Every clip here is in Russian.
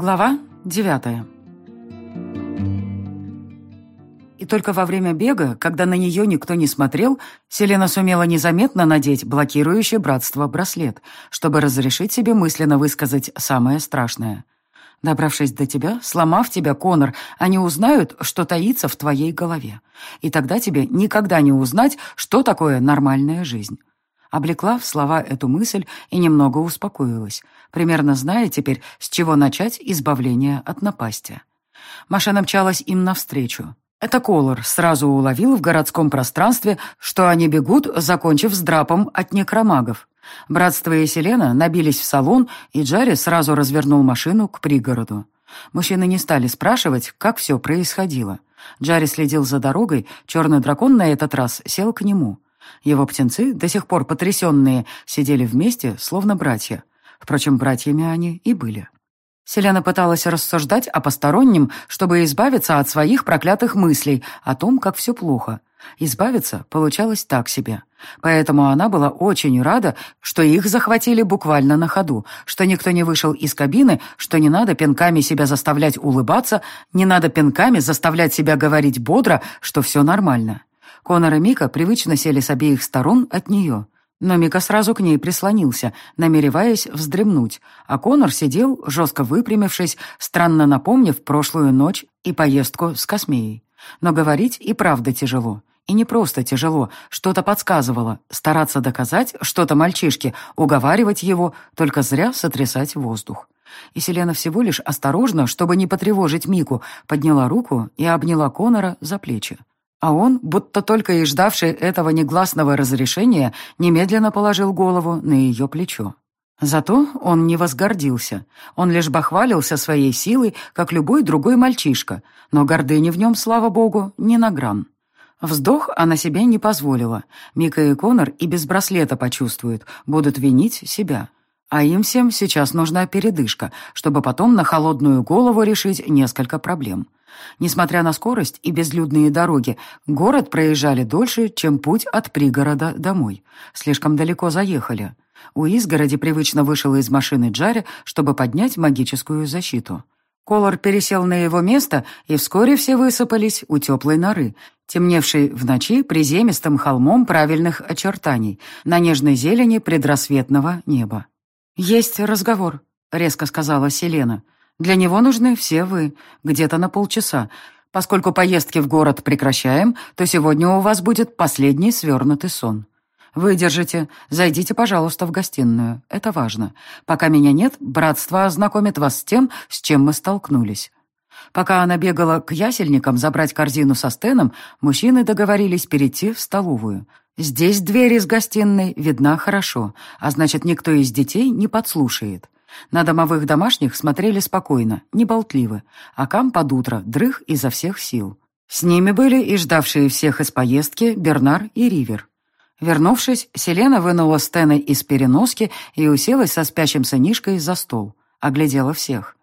Глава девятая. И только во время бега, когда на нее никто не смотрел, Селена сумела незаметно надеть блокирующее братство браслет, чтобы разрешить себе мысленно высказать самое страшное. Добравшись до тебя, сломав тебя, Конор, они узнают, что таится в твоей голове. И тогда тебе никогда не узнать, что такое нормальная жизнь. Облекла в слова эту мысль и немного успокоилась, примерно зная теперь, с чего начать избавление от напасти. Машина мчалась им навстречу. Это Колор сразу уловил в городском пространстве, что они бегут, закончив с драпом от некромагов. Братство и Селена набились в салон, и Джарри сразу развернул машину к пригороду. Мужчины не стали спрашивать, как все происходило. Джарри следил за дорогой, черный дракон на этот раз сел к нему. Его птенцы, до сих пор потрясенные, сидели вместе, словно братья. Впрочем, братьями они и были. Селена пыталась рассуждать о постороннем, чтобы избавиться от своих проклятых мыслей о том, как все плохо. Избавиться получалось так себе. Поэтому она была очень рада, что их захватили буквально на ходу, что никто не вышел из кабины, что не надо пинками себя заставлять улыбаться, не надо пинками заставлять себя говорить бодро, что все нормально. Конор и Мика привычно сели с обеих сторон от нее. Но Мика сразу к ней прислонился, намереваясь вздремнуть, а Конор сидел, жестко выпрямившись, странно напомнив прошлую ночь и поездку с Космеей. Но говорить и правда тяжело. И не просто тяжело, что-то подсказывало. Стараться доказать что-то мальчишке, уговаривать его, только зря сотрясать воздух. И Селена всего лишь осторожно, чтобы не потревожить Мику, подняла руку и обняла Конора за плечи. А он, будто только и ждавший этого негласного разрешения, немедленно положил голову на ее плечо. Зато он не возгордился. Он лишь бахвалился своей силой, как любой другой мальчишка, но гордыни в нем, слава богу, не на гран. Вздох она себе не позволила. Мика и Конор и без браслета почувствуют, будут винить себя. А им всем сейчас нужна передышка, чтобы потом на холодную голову решить несколько проблем. Несмотря на скорость и безлюдные дороги, город проезжали дольше, чем путь от пригорода домой. Слишком далеко заехали. У изгороди привычно вышел из машины Джарри, чтобы поднять магическую защиту. Колор пересел на его место, и вскоре все высыпались у теплой норы, темневшей в ночи приземистым холмом правильных очертаний, на нежной зелени предрассветного неба. «Есть разговор», — резко сказала Селена. Для него нужны все вы, где-то на полчаса. Поскольку поездки в город прекращаем, то сегодня у вас будет последний свернутый сон. Выдержите, зайдите, пожалуйста, в гостиную. Это важно. Пока меня нет, братство ознакомит вас с тем, с чем мы столкнулись. Пока она бегала к ясельникам забрать корзину со стеном, мужчины договорились перейти в столовую. Здесь дверь из гостиной видна хорошо, а значит, никто из детей не подслушает. На домовых домашних смотрели спокойно, не болтливо, а Кам под утро дрых изо всех сил. С ними были и ждавшие всех из поездки Бернар и Ривер. Вернувшись, Селена вынула Стена из переноски и уселась со спящим сынишкой за стол. Оглядела всех.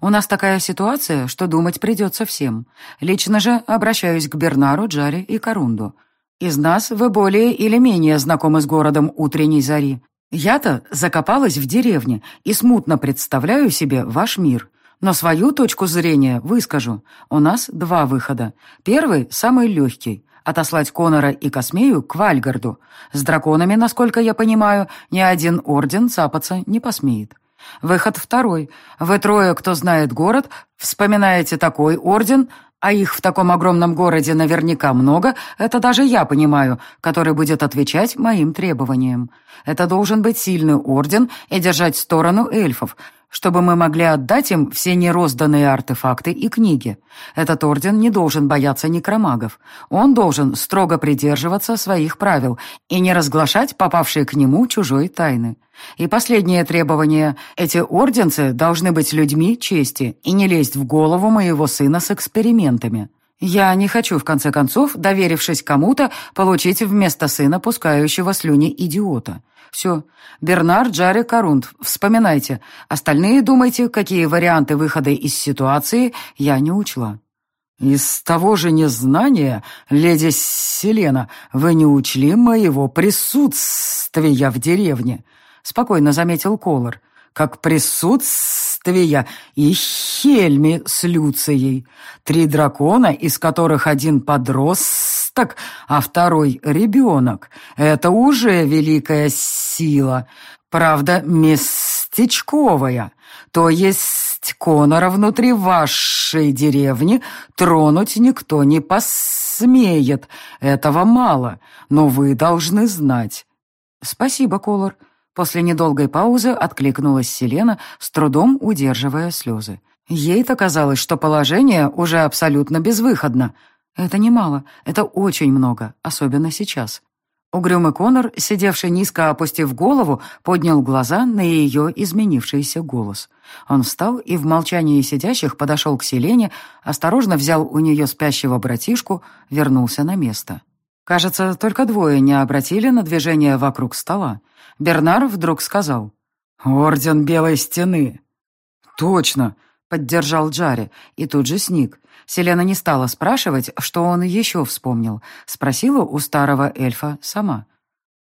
«У нас такая ситуация, что думать придется всем. Лично же обращаюсь к Бернару, Джаре и Корунду. Из нас вы более или менее знакомы с городом утренней зари. Я-то закопалась в деревне и смутно представляю себе ваш мир. Но свою точку зрения выскажу. У нас два выхода. Первый – самый легкий. Отослать Конора и Космею к Вальгарду. С драконами, насколько я понимаю, ни один орден цапаться не посмеет. Выход второй. Вы трое, кто знает город, вспоминаете такой орден, а их в таком огромном городе наверняка много, это даже я понимаю, который будет отвечать моим требованиям. Это должен быть сильный орден и держать сторону эльфов, чтобы мы могли отдать им все нерозданные артефакты и книги. Этот орден не должен бояться некромагов. Он должен строго придерживаться своих правил и не разглашать попавшие к нему чужой тайны. И последнее требование. Эти орденцы должны быть людьми чести и не лезть в голову моего сына с экспериментами. Я не хочу, в конце концов, доверившись кому-то, получить вместо сына пускающего слюни идиота. Все. Бернар, Джарри, Корунд, вспоминайте. Остальные думайте, какие варианты выхода из ситуации я не учла. «Из того же незнания, леди Селена, вы не учли моего присутствия в деревне», — спокойно заметил Колор. «Как присутствие бедствия и Хельми с Люцией. Три дракона, из которых один подросток, а второй ребенок. Это уже великая сила. Правда, местечковая. То есть Конора внутри вашей деревни тронуть никто не посмеет. Этого мало, но вы должны знать. Спасибо, Колор. После недолгой паузы откликнулась Селена, с трудом удерживая слезы. Ей-то казалось, что положение уже абсолютно безвыходно. Это немало, это очень много, особенно сейчас. Угрюмый Конор, сидевший низко опустив голову, поднял глаза на ее изменившийся голос. Он встал и в молчании сидящих подошел к Селене, осторожно взял у нее спящего братишку, вернулся на место. Кажется, только двое не обратили на движение вокруг стола. Бернар вдруг сказал «Орден Белой Стены». «Точно!» — поддержал Джари, и тут же сник. Селена не стала спрашивать, что он еще вспомнил. Спросила у старого эльфа сама.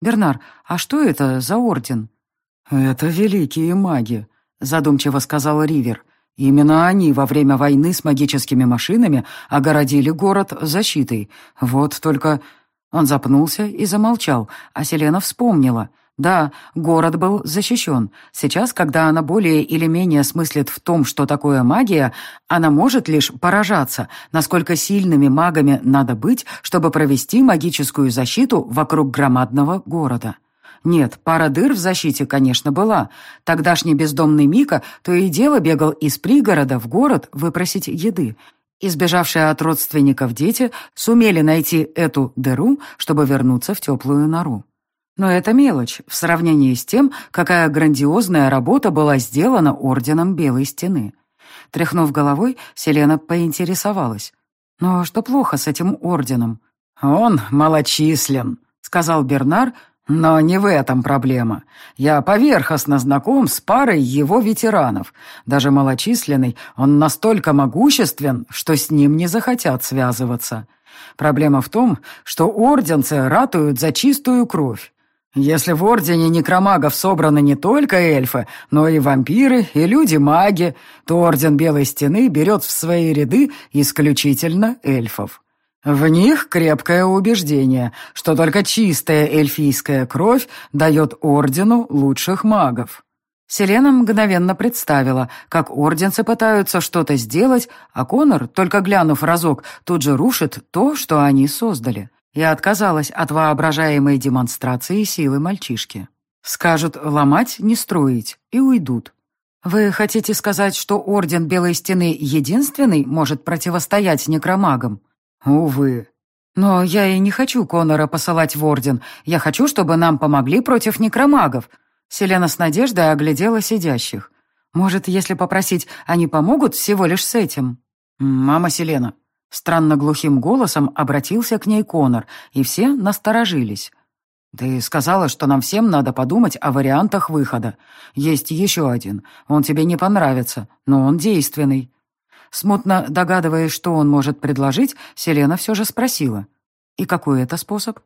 «Бернар, а что это за орден?» «Это великие маги», — задумчиво сказал Ривер. «Именно они во время войны с магическими машинами огородили город защитой. Вот только...» Он запнулся и замолчал, а Селена вспомнила — да, город был защищен. Сейчас, когда она более или менее смыслит в том, что такое магия, она может лишь поражаться, насколько сильными магами надо быть, чтобы провести магическую защиту вокруг громадного города. Нет, пара дыр в защите, конечно, была. Тогдашний бездомный Мика то и дело бегал из пригорода в город выпросить еды. Избежавшие от родственников дети сумели найти эту дыру, чтобы вернуться в теплую нору. Но это мелочь в сравнении с тем, какая грандиозная работа была сделана Орденом Белой Стены. Тряхнув головой, Селена поинтересовалась. «Но что плохо с этим орденом?» «Он малочислен», — сказал Бернар, «но не в этом проблема. Я поверхностно знаком с парой его ветеранов. Даже малочисленный, он настолько могуществен, что с ним не захотят связываться. Проблема в том, что орденцы ратуют за чистую кровь. Если в Ордене Некромагов собраны не только эльфы, но и вампиры, и люди-маги, то Орден Белой Стены берет в свои ряды исключительно эльфов. В них крепкое убеждение, что только чистая эльфийская кровь дает Ордену лучших магов. Селена мгновенно представила, как орденцы пытаются что-то сделать, а Конор, только глянув разок, тут же рушит то, что они создали. Я отказалась от воображаемой демонстрации силы мальчишки. Скажут ломать, не строить, и уйдут. Вы хотите сказать, что Орден Белой Стены единственный может противостоять некромагам? Увы. Но я и не хочу Конора посылать в Орден. Я хочу, чтобы нам помогли против некромагов. Селена с надеждой оглядела сидящих. Может, если попросить, они помогут всего лишь с этим? Мама Селена, Странно глухим голосом обратился к ней Конор, и все насторожились. «Ты сказала, что нам всем надо подумать о вариантах выхода. Есть еще один. Он тебе не понравится, но он действенный». Смутно догадываясь, что он может предложить, Селена все же спросила. «И какой это способ?»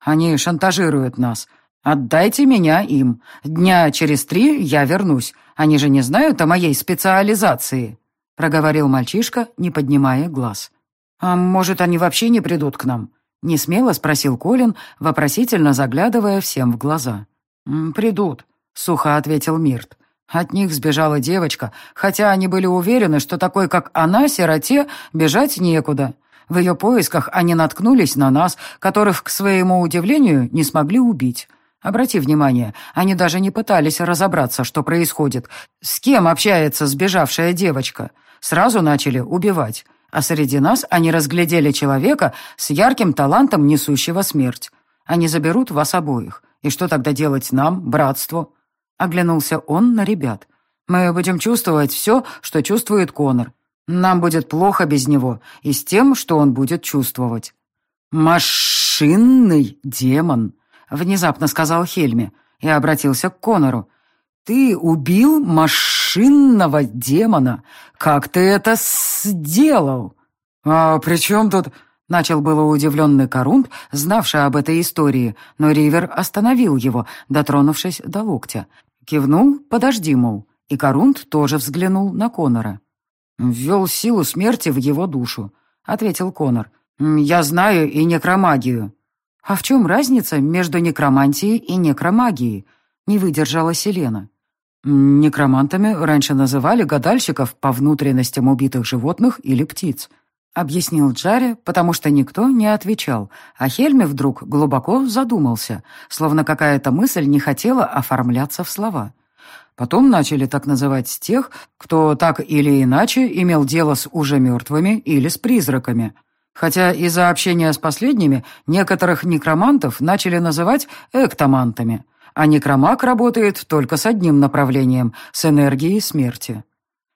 «Они шантажируют нас. Отдайте меня им. Дня через три я вернусь. Они же не знают о моей специализации», — проговорил мальчишка, не поднимая глаз. «А может, они вообще не придут к нам?» — несмело спросил Колин, вопросительно заглядывая всем в глаза. «Придут», — сухо ответил Мирт. От них сбежала девочка, хотя они были уверены, что такой, как она, сироте, бежать некуда. В ее поисках они наткнулись на нас, которых, к своему удивлению, не смогли убить. Обрати внимание, они даже не пытались разобраться, что происходит, с кем общается сбежавшая девочка. Сразу начали убивать а среди нас они разглядели человека с ярким талантом, несущего смерть. Они заберут вас обоих. И что тогда делать нам, братству?» Оглянулся он на ребят. «Мы будем чувствовать все, что чувствует Конор. Нам будет плохо без него и с тем, что он будет чувствовать». «Машинный демон», — внезапно сказал Хельми и обратился к Конору. «Ты убил машинного демона? Как ты это сделал?» «А при чем тут...» — начал было удивленный Корумп, знавший об этой истории, но Ривер остановил его, дотронувшись до локтя. Кивнул «подожди, мол», И Корунд тоже взглянул на Конора. «Ввел силу смерти в его душу», — ответил Конор. «Я знаю и некромагию». «А в чем разница между некромантией и некромагией?» — не выдержала Селена. «Некромантами раньше называли гадальщиков по внутренностям убитых животных или птиц», — объяснил Джаре, потому что никто не отвечал, а Хельме вдруг глубоко задумался, словно какая-то мысль не хотела оформляться в слова. Потом начали так называть тех, кто так или иначе имел дело с уже мертвыми или с призраками. Хотя из-за общения с последними некоторых некромантов начали называть эктомантами, а некромаг работает только с одним направлением – с энергией смерти.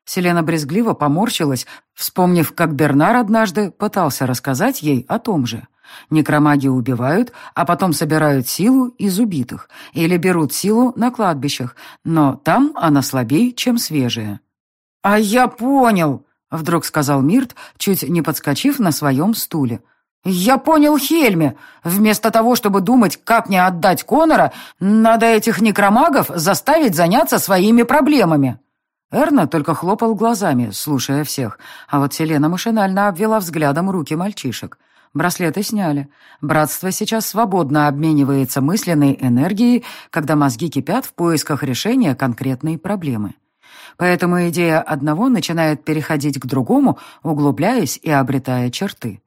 Селена брезгливо поморщилась, вспомнив, как Бернар однажды пытался рассказать ей о том же – Некромаги убивают, а потом собирают силу из убитых или берут силу на кладбищах, но там она слабее, чем свежая. «А я понял!» — вдруг сказал Мирт, чуть не подскочив на своем стуле. «Я понял Хельме. Вместо того, чтобы думать, как мне отдать Конора, надо этих некромагов заставить заняться своими проблемами». Эрна только хлопал глазами, слушая всех, а вот Селена машинально обвела взглядом руки мальчишек. Браслеты сняли. Братство сейчас свободно обменивается мысленной энергией, когда мозги кипят в поисках решения конкретной проблемы. Поэтому идея одного начинает переходить к другому, углубляясь и обретая черты.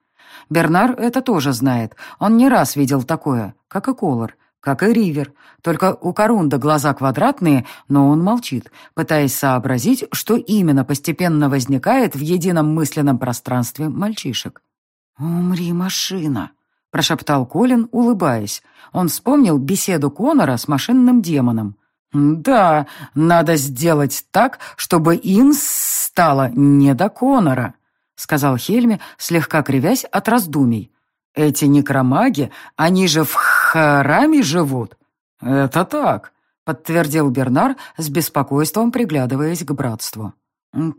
Бернар это тоже знает. Он не раз видел такое, как и Колор, как и Ривер. Только у Корунда глаза квадратные, но он молчит, пытаясь сообразить, что именно постепенно возникает в едином мысленном пространстве мальчишек. «Умри, машина!» — прошептал Колин, улыбаясь. Он вспомнил беседу Конора с машинным демоном. «Да, надо сделать так, чтобы Инс стала не до Конора», — сказал Хельме, слегка кривясь от раздумий. «Эти некромаги, они же в храме живут». «Это так», — подтвердил Бернар с беспокойством, приглядываясь к братству.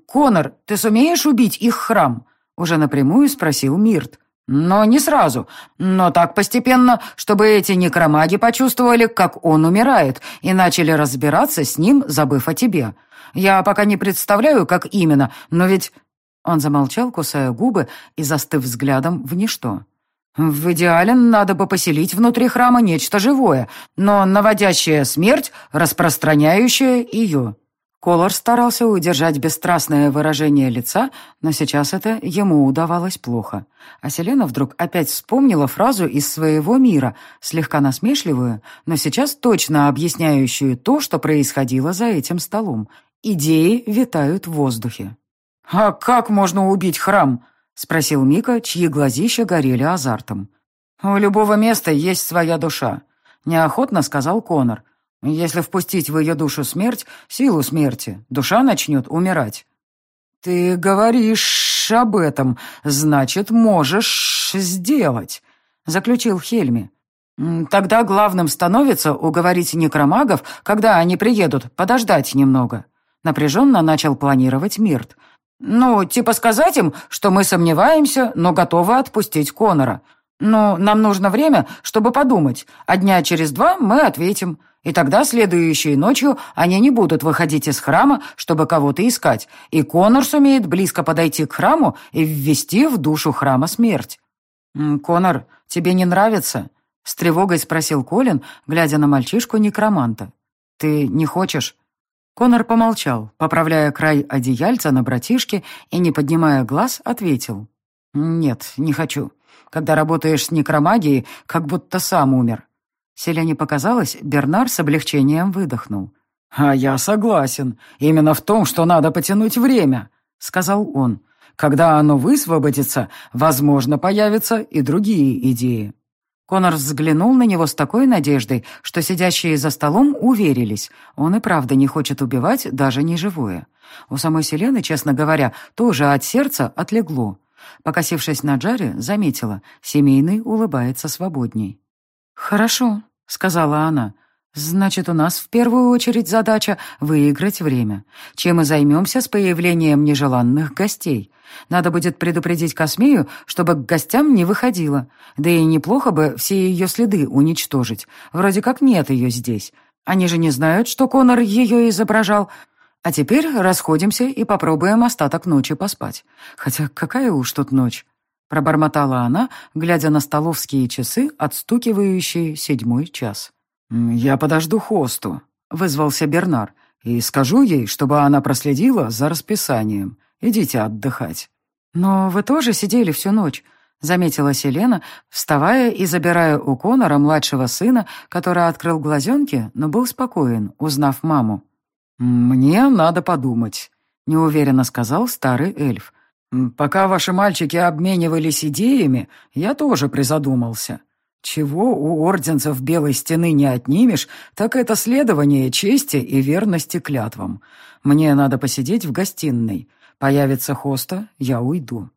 «Конор, ты сумеешь убить их храм?» Уже напрямую спросил Мирт. Но не сразу, но так постепенно, чтобы эти некромаги почувствовали, как он умирает, и начали разбираться с ним, забыв о тебе. Я пока не представляю, как именно, но ведь...» Он замолчал, кусая губы и застыв взглядом в ничто. «В идеале надо бы поселить внутри храма нечто живое, но наводящая смерть, распространяющая ее». Колор старался удержать бесстрастное выражение лица, но сейчас это ему удавалось плохо. А Селена вдруг опять вспомнила фразу из своего мира, слегка насмешливую, но сейчас точно объясняющую то, что происходило за этим столом. Идеи витают в воздухе. «А как можно убить храм?» — спросил Мика, чьи глазища горели азартом. «У любого места есть своя душа», — неохотно сказал Конор. Если впустить в ее душу смерть, силу смерти, душа начнет умирать. Ты говоришь об этом, значит, можешь сделать, заключил Хельми. Тогда главным становится уговорить некромагов, когда они приедут, подождать немного. Напряженно начал планировать Мирт. Ну, типа сказать им, что мы сомневаемся, но готовы отпустить Конора. Но нам нужно время, чтобы подумать, а дня через два мы ответим. И тогда следующей ночью они не будут выходить из храма, чтобы кого-то искать, и Конор сумеет близко подойти к храму и ввести в душу храма смерть. «Конор, тебе не нравится?» — с тревогой спросил Колин, глядя на мальчишку-некроманта. «Ты не хочешь?» Конор помолчал, поправляя край одеяльца на братишке и, не поднимая глаз, ответил. «Нет, не хочу. Когда работаешь с некромагией, как будто сам умер. Селяне показалось, Бернар с облегчением выдохнул. «А я согласен. Именно в том, что надо потянуть время», — сказал он. «Когда оно высвободится, возможно, появятся и другие идеи». Конор взглянул на него с такой надеждой, что сидящие за столом уверились, он и правда не хочет убивать даже неживое. У самой Селены, честно говоря, тоже от сердца отлегло. Покосившись на Джаре, заметила, семейный улыбается свободней. «Хорошо», — сказала она. «Значит, у нас в первую очередь задача выиграть время. Чем мы займемся с появлением нежеланных гостей? Надо будет предупредить Космею, чтобы к гостям не выходила. Да и неплохо бы все ее следы уничтожить. Вроде как нет ее здесь. Они же не знают, что Конор ее изображал. А теперь расходимся и попробуем остаток ночи поспать. Хотя какая уж тут ночь?» Пробормотала она, глядя на столовские часы, отстукивающие седьмой час. «Я подожду хосту», — вызвался Бернар, «и скажу ей, чтобы она проследила за расписанием. Идите отдыхать». «Но вы тоже сидели всю ночь», — заметила Селена, вставая и забирая у Конора младшего сына, который открыл глазенки, но был спокоен, узнав маму. «Мне надо подумать», — неуверенно сказал старый эльф. «Пока ваши мальчики обменивались идеями, я тоже призадумался. Чего у орденцев Белой Стены не отнимешь, так это следование чести и верности клятвам. Мне надо посидеть в гостиной. Появится хоста, я уйду».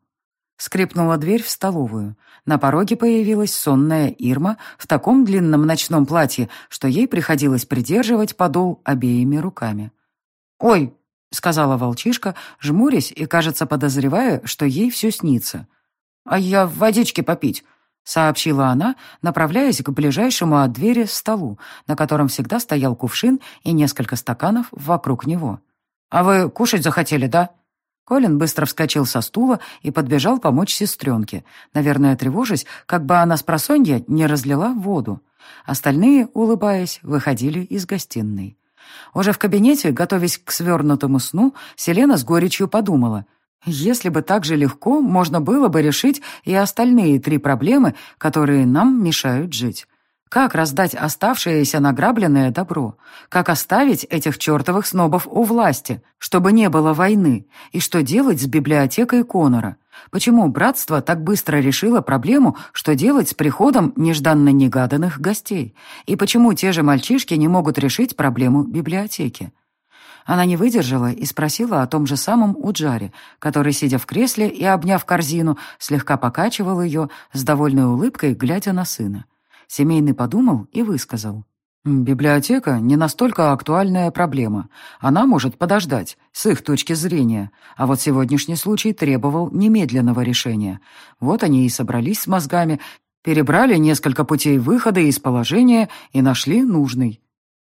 Скрипнула дверь в столовую. На пороге появилась сонная Ирма в таком длинном ночном платье, что ей приходилось придерживать подол обеими руками. «Ой!» — сказала волчишка, жмурясь и, кажется, подозревая, что ей все снится. «А я водички попить!» — сообщила она, направляясь к ближайшему от двери столу, на котором всегда стоял кувшин и несколько стаканов вокруг него. «А вы кушать захотели, да?» Колин быстро вскочил со стула и подбежал помочь сестренке, наверное, тревожась, как бы она с просонья не разлила воду. Остальные, улыбаясь, выходили из гостиной. Уже в кабинете, готовясь к свернутому сну, Селена с горечью подумала, если бы так же легко можно было бы решить и остальные три проблемы, которые нам мешают жить. Как раздать оставшееся награбленное добро? Как оставить этих чертовых снобов у власти, чтобы не было войны? И что делать с библиотекой Конора? Почему братство так быстро решило проблему, что делать с приходом нежданно-негаданных гостей? И почему те же мальчишки не могут решить проблему библиотеки? Она не выдержала и спросила о том же самом у Джари, который, сидя в кресле и обняв корзину, слегка покачивал ее с довольной улыбкой, глядя на сына. Семейный подумал и высказал. «Библиотека не настолько актуальная проблема. Она может подождать, с их точки зрения. А вот сегодняшний случай требовал немедленного решения. Вот они и собрались с мозгами, перебрали несколько путей выхода из положения и нашли нужный».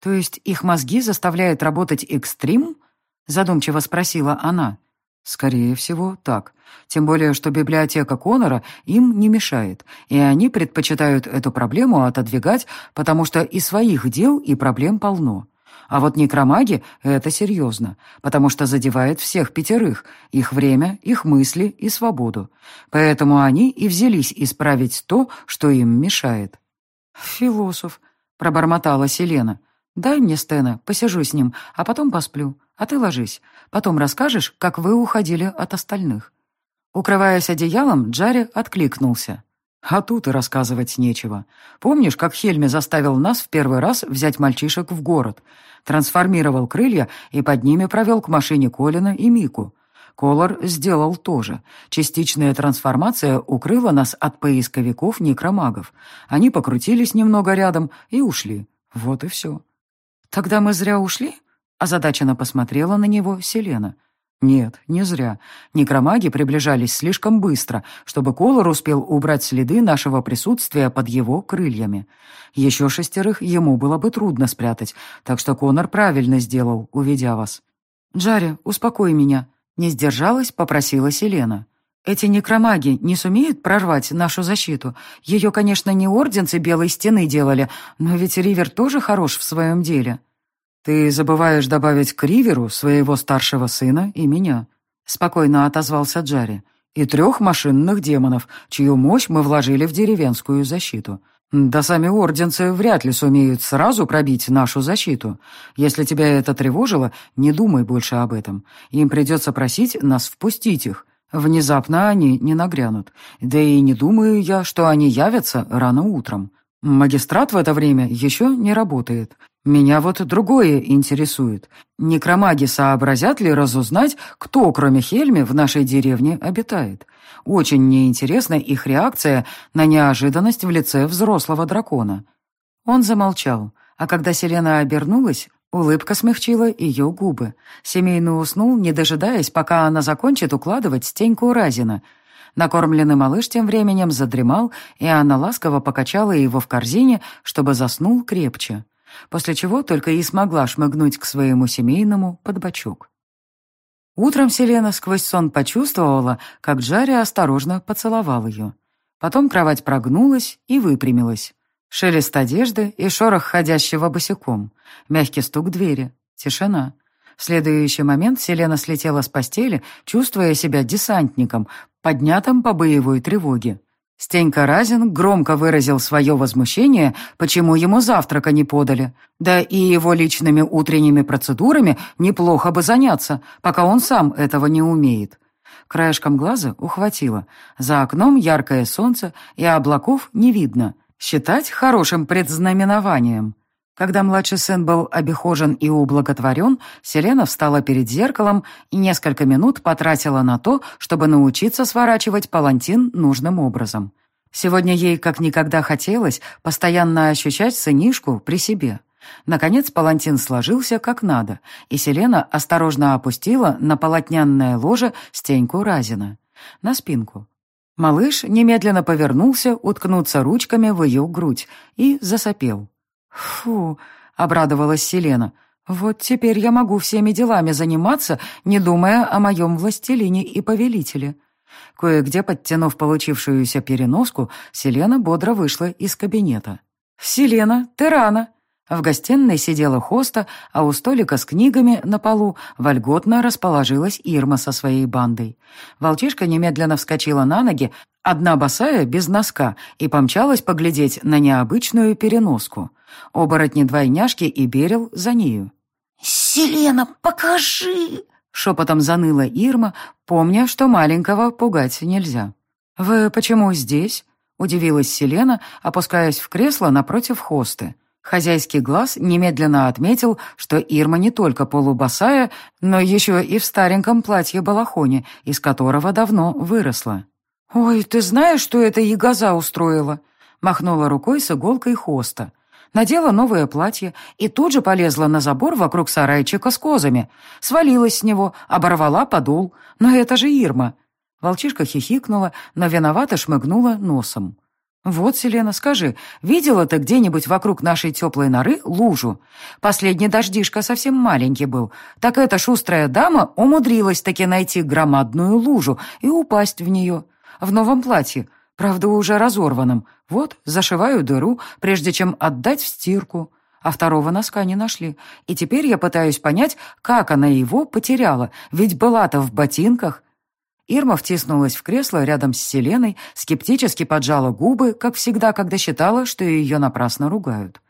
«То есть их мозги заставляют работать экстрим?» задумчиво спросила она. Скорее всего, так. Тем более, что библиотека Конора им не мешает, и они предпочитают эту проблему отодвигать, потому что и своих дел, и проблем полно. А вот некромаги — это серьезно, потому что задевает всех пятерых, их время, их мысли и свободу. Поэтому они и взялись исправить то, что им мешает. «Философ», — пробормотала Селена. «Дай мне Стена, посижу с ним, а потом посплю. А ты ложись. Потом расскажешь, как вы уходили от остальных». Укрываясь одеялом, Джарри откликнулся. «А тут и рассказывать нечего. Помнишь, как Хельми заставил нас в первый раз взять мальчишек в город? Трансформировал крылья и под ними провел к машине Колина и Мику. Колор сделал то же. Частичная трансформация укрыла нас от поисковиков-некромагов. Они покрутились немного рядом и ушли. Вот и все». «Тогда мы зря ушли?» Озадаченно посмотрела на него Селена. Нет, не зря. Некромаги приближались слишком быстро, чтобы Колор успел убрать следы нашего присутствия под его крыльями. Еще шестерых ему было бы трудно спрятать, так что Конор правильно сделал, увидя вас. «Джарри, успокой меня», — не сдержалась, попросила Селена. «Эти некромаги не сумеют прорвать нашу защиту? Ее, конечно, не орденцы Белой Стены делали, но ведь Ривер тоже хорош в своем деле». «Ты забываешь добавить к Риверу своего старшего сына и меня», — спокойно отозвался Джарри, «и трех машинных демонов, чью мощь мы вложили в деревенскую защиту. Да сами орденцы вряд ли сумеют сразу пробить нашу защиту. Если тебя это тревожило, не думай больше об этом. Им придется просить нас впустить их. Внезапно они не нагрянут. Да и не думаю я, что они явятся рано утром. Магистрат в это время еще не работает. Меня вот другое интересует. Некромаги сообразят ли разузнать, кто, кроме Хельми, в нашей деревне обитает? Очень мне интересна их реакция на неожиданность в лице взрослого дракона». Он замолчал, а когда Селена обернулась, улыбка смягчила ее губы. Семейный уснул, не дожидаясь, пока она закончит укладывать стеньку Разина. Накормленный малыш тем временем задремал, и она ласково покачала его в корзине, чтобы заснул крепче. после чего только и смогла шмыгнуть к своему семейному под бочок. Утром Селена сквозь сон почувствовала, как Джарри осторожно поцеловал ее. Потом кровать прогнулась и выпрямилась. Шелест одежды и шорох ходящего босиком. Мягкий стук двери. Тишина. В следующий момент Селена слетела с постели, чувствуя себя десантником, поднятым по боевой тревоге. Стенька Разин громко выразил свое возмущение, почему ему завтрака не подали. Да и его личными утренними процедурами неплохо бы заняться, пока он сам этого не умеет. Краешком глаза ухватило. За окном яркое солнце, и облаков не видно. Считать хорошим предзнаменованием. Когда младший сын был обихожен и ублаготворен, Селена встала перед зеркалом и несколько минут потратила на то, чтобы научиться сворачивать палантин нужным образом. Сегодня ей как никогда хотелось постоянно ощущать сынишку при себе. Наконец палантин сложился как надо, и Селена осторожно опустила на полотнянное ложе стеньку Разина. На спинку. Малыш немедленно повернулся уткнуться ручками в ее грудь и засопел. «Фу!» — обрадовалась Селена. «Вот теперь я могу всеми делами заниматься, не думая о моем властелине и повелителе». Кое-где, подтянув получившуюся переноску, Селена бодро вышла из кабинета. «Селена, ты рано!» В гостиной сидела хоста, а у столика с книгами на полу вольготно расположилась Ирма со своей бандой. Волчишка немедленно вскочила на ноги, одна босая, без носка, и помчалась поглядеть на необычную переноску. Оборотни-двойняшки и Берил за нею. «Селена, покажи!» — шепотом заныла Ирма, помня, что маленького пугать нельзя. «Вы почему здесь?» — удивилась Селена, опускаясь в кресло напротив хосты. Хозяйский глаз немедленно отметил, что Ирма не только полубосая, но еще и в стареньком платье-балахоне, из которого давно выросла. «Ой, ты знаешь, что это ягоза устроила?» Махнула рукой с иголкой хоста. Надела новое платье и тут же полезла на забор вокруг сарайчика с козами. Свалилась с него, оборвала подол. Но это же Ирма. Волчишка хихикнула, но виновато шмыгнула носом. «Вот, Селена, скажи, видела ты где-нибудь вокруг нашей теплой норы лужу? Последний дождишка совсем маленький был. Так эта шустрая дама умудрилась таки найти громадную лужу и упасть в нее. В новом платье, правда, уже разорванном. Вот, зашиваю дыру, прежде чем отдать в стирку. А второго носка не нашли. И теперь я пытаюсь понять, как она его потеряла, ведь была-то в ботинках, Ирма втиснулась в кресло рядом с Селеной, скептически поджала губы, как всегда, когда считала, что ее напрасно ругают.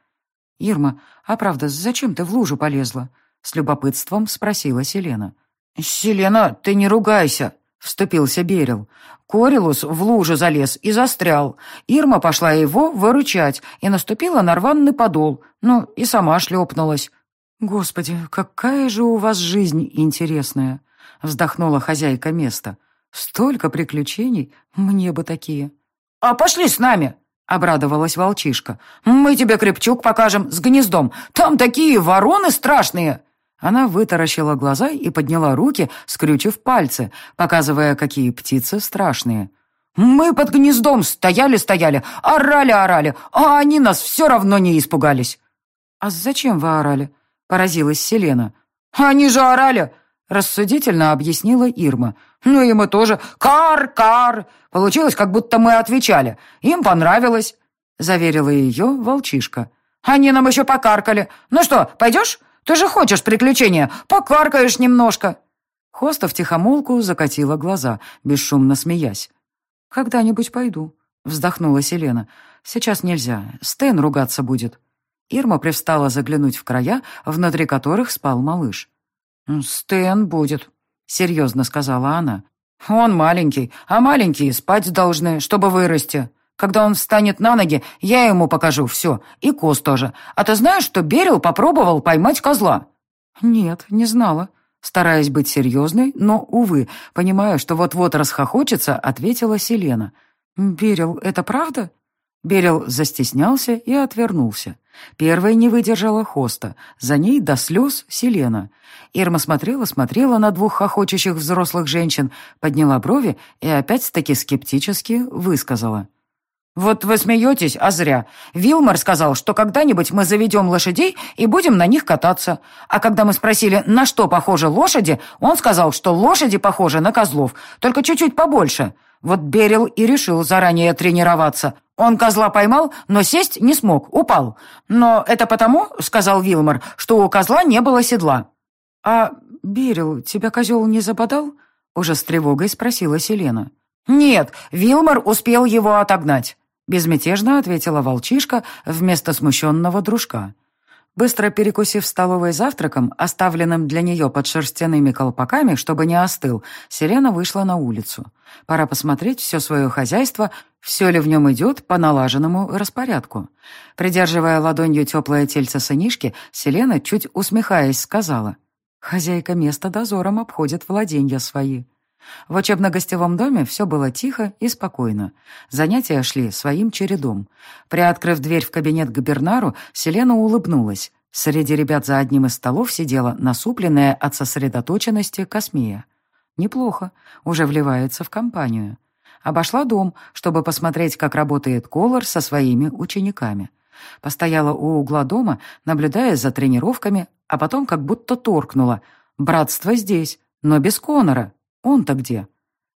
«Ирма, а правда, зачем ты в лужу полезла?» — с любопытством спросила Селена. «Селена, ты не ругайся!» — вступился Берил. Корилус в лужу залез и застрял. Ирма пошла его выручать и наступила на рваный подол, ну и сама шлепнулась. «Господи, какая же у вас жизнь интересная!» — вздохнула хозяйка места. Столько приключений, мне бы такие. «А пошли с нами!» — обрадовалась волчишка. «Мы тебе крепчук покажем с гнездом. Там такие вороны страшные!» Она вытаращила глаза и подняла руки, скрючив пальцы, показывая, какие птицы страшные. «Мы под гнездом стояли-стояли, орали-орали, а они нас все равно не испугались». «А зачем вы орали?» — поразилась Селена. «Они же орали!» — рассудительно объяснила Ирма. «Ну и мы тоже. Кар-кар!» Получилось, как будто мы отвечали. Им понравилось, — заверила ее волчишка. «Они нам еще покаркали. Ну что, пойдешь? Ты же хочешь приключения. Покаркаешь немножко». Хоста втихомолку закатила глаза, бесшумно смеясь. «Когда-нибудь пойду», — вздохнула Селена. «Сейчас нельзя. Стэн ругаться будет». Ирма привстала заглянуть в края, внутри которых спал малыш. «Стэн будет», — серьезно сказала она. «Он маленький, а маленькие спать должны, чтобы вырасти. Когда он встанет на ноги, я ему покажу все, и Кос тоже. А ты знаешь, что Берил попробовал поймать козла?» «Нет, не знала». Стараясь быть серьезной, но, увы, понимая, что вот-вот расхохочется, ответила Селена. «Берил, это правда?» Берил застеснялся и отвернулся. Первой не выдержала хоста, за ней до слез Селена. Ирма смотрела-смотрела на двух хохочущих взрослых женщин, подняла брови и опять-таки скептически высказала. «Вот вы смеетесь, а зря. Вилмар сказал, что когда-нибудь мы заведем лошадей и будем на них кататься. А когда мы спросили, на что похожи лошади, он сказал, что лошади похожи на козлов, только чуть-чуть побольше. Вот Берил и решил заранее тренироваться. Он козла поймал, но сесть не смог, упал. Но это потому, — сказал Вилмар, — что у козла не было седла». «А Берил тебя козел не западал?» — уже с тревогой спросила Селена. «Нет, Вилмар успел его отогнать». Безмятежно ответила волчишка вместо смущенного дружка. Быстро перекусив столовой завтраком, оставленным для нее под шерстяными колпаками, чтобы не остыл, Селена вышла на улицу. Пора посмотреть все свое хозяйство, все ли в нем идет по налаженному распорядку. Придерживая ладонью теплое тельце сынишки, Селена, чуть усмехаясь, сказала, «Хозяйка места дозором обходит владенья свои». В учебно-гостевом доме все было тихо и спокойно. Занятия шли своим чередом. Приоткрыв дверь в кабинет губернару, Селена улыбнулась. Среди ребят за одним из столов сидела насупленная от сосредоточенности Космея. Неплохо, уже вливается в компанию. Обошла дом, чтобы посмотреть, как работает Колор со своими учениками. Постояла у угла дома, наблюдая за тренировками, а потом как будто торкнула. «Братство здесь, но без Конора, он-то где?»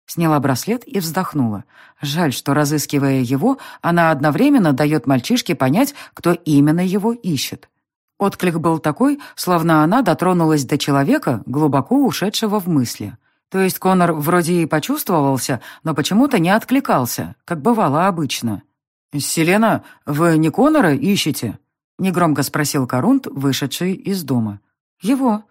Сняла браслет и вздохнула. Жаль, что, разыскивая его, она одновременно дает мальчишке понять, кто именно его ищет. Отклик был такой, словно она дотронулась до человека, глубоко ушедшего в мысли. То есть Конор вроде и почувствовался, но почему-то не откликался, как бывало обычно. «Селена, вы не Конора ищете?» — негромко спросил Корунт, вышедший из дома. «Его»,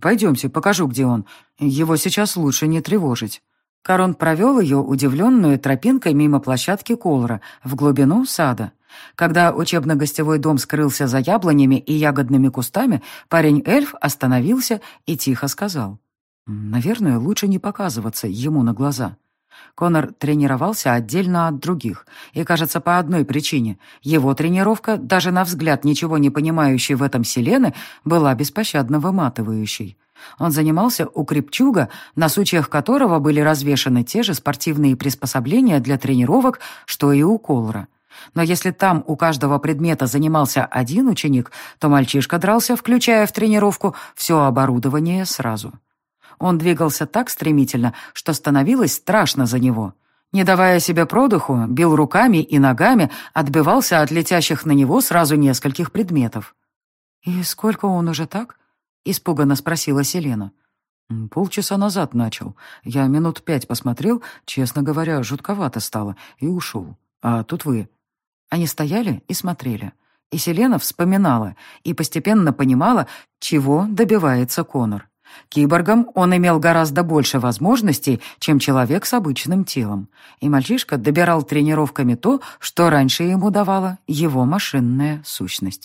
«Пойдемте, покажу, где он. Его сейчас лучше не тревожить». Корон провел ее удивленную тропинкой мимо площадки Колора в глубину сада. Когда учебно-гостевой дом скрылся за яблонями и ягодными кустами, парень-эльф остановился и тихо сказал. «Наверное, лучше не показываться ему на глаза». Конор тренировался отдельно от других, и, кажется, по одной причине. Его тренировка, даже на взгляд ничего не понимающей в этом Селены, была беспощадно выматывающей. Он занимался у Крепчуга, на сучьях которого были развешаны те же спортивные приспособления для тренировок, что и у Колора. Но если там у каждого предмета занимался один ученик, то мальчишка дрался, включая в тренировку, все оборудование сразу. Он двигался так стремительно, что становилось страшно за него. Не давая себе продыху, бил руками и ногами, отбивался от летящих на него сразу нескольких предметов. «И сколько он уже так?» — испуганно спросила Селена. «Полчаса назад начал. Я минут пять посмотрел, честно говоря, жутковато стало, и ушел. А тут вы». Они стояли и смотрели. И Селена вспоминала и постепенно понимала, чего добивается Конор. Киборгом он имел гораздо больше возможностей, чем человек с обычным телом, и мальчишка добирал тренировками то, что раньше ему давала его машинная сущность.